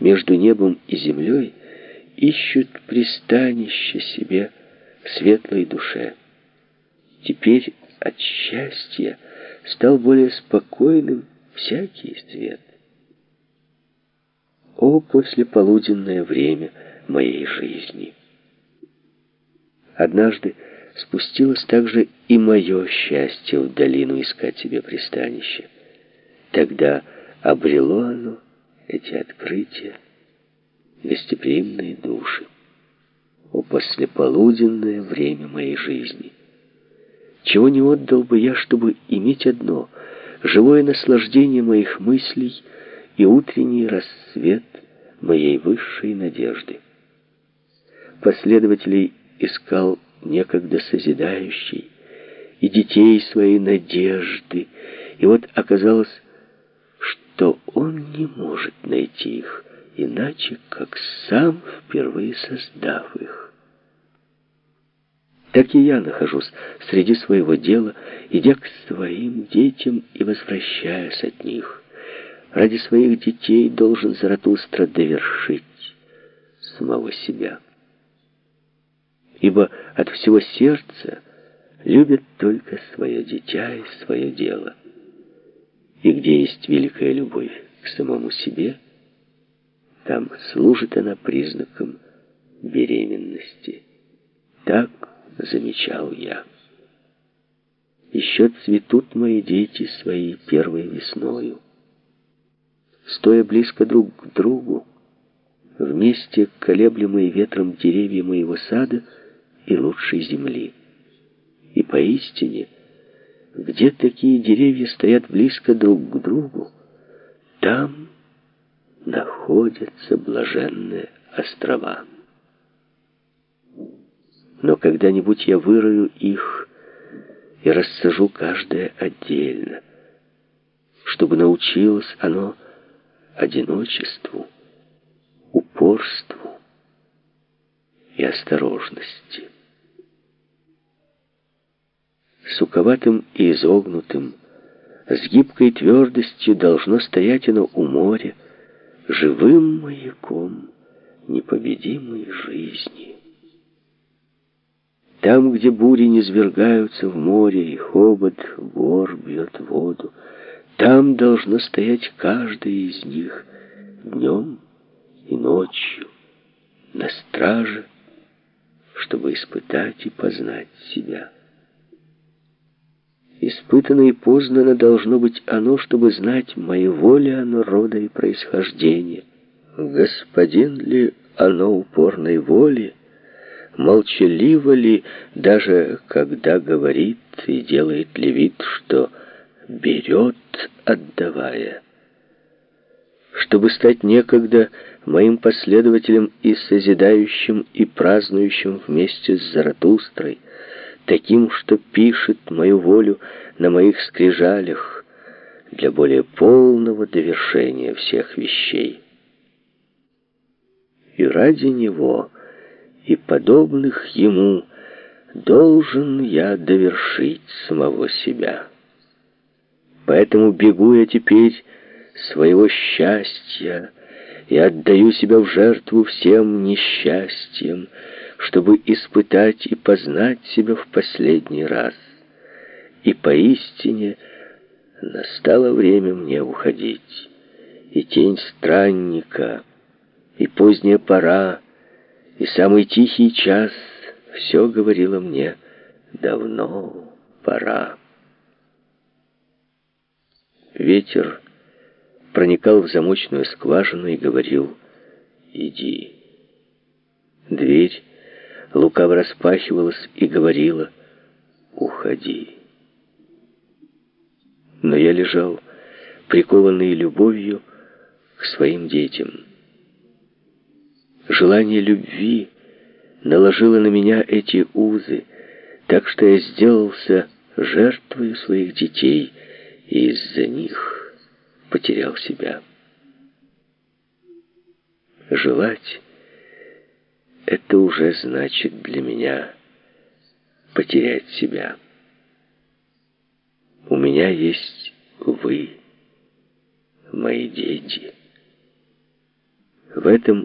между небом и землей ищут пристанище себе в светлой душе. Теперь от счастья стал более спокойным всякий свет. О, послеполуденное время моей жизни! Однажды спустилось также и мое счастье в долину искать себе пристанище. Тогда обрело оно эти открытия, гостеприимные души. О, послеполуденное время моей жизни! Чего не отдал бы я, чтобы иметь одно — живое наслаждение моих мыслей и утренний рассвет моей высшей надежды. Последователей искал некогда созидающий, и детей своей надежды, и вот оказалось, что он не может найти их, иначе как сам впервые создав их. Так и я нахожусь среди своего дела, идя к своим детям и возвращаясь от них. Ради своих детей должен Заратустра довершить самого себя ибо от всего сердца любит только свое дитя и свое дело. И где есть великая любовь к самому себе, там служит она признаком беременности. Так замечал я. Еще цветут мои дети своей первой весною. Стоя близко друг к другу, вместе колеблемые ветром деревья моего сада — и лучшей земли. И поистине, где такие деревья стоят близко друг к другу, там находятся блаженные острова. Но когда-нибудь я вырою их и рассажу каждое отдельно, чтобы научилось оно одиночеству, упорству и осторожности суковатым и изогнутым, с гибкой твердостью должно стоять оно у моря, живым маяком непобедимой жизни. Там, где бури не свергаются в море, и хобот гор бьет воду, там должно стоять каждый из них днем и ночью на страже, чтобы испытать и познать себя. Испытанно и познано должно быть оно, чтобы знать, моего ли оно рода и происхождения. Господин ли оно упорной воли, молчаливо ли, даже когда говорит и делает ли вид, что берет, отдавая. Чтобы стать некогда моим последователем и созидающим, и празднующим вместе с Заратустрой, таким, что пишет мою волю на моих скрижалях для более полного довершения всех вещей. И ради него и подобных ему должен я довершить самого себя. Поэтому бегу я теперь своего счастья и отдаю себя в жертву всем несчастьям, чтобы испытать и познать себя в последний раз. И поистине настало время мне уходить. И тень странника, и поздняя пора, и самый тихий час все говорило мне «давно пора». Ветер проникал в замочную скважину и говорил «иди». Дверь лукаво распахивалась и говорила «Уходи». Но я лежал, прикованный любовью к своим детям. Желание любви наложило на меня эти узы, так что я сделался жертвой своих детей и из-за них потерял себя. Желать это уже значит для меня потерять себя. У меня есть вы, мои дети. об этом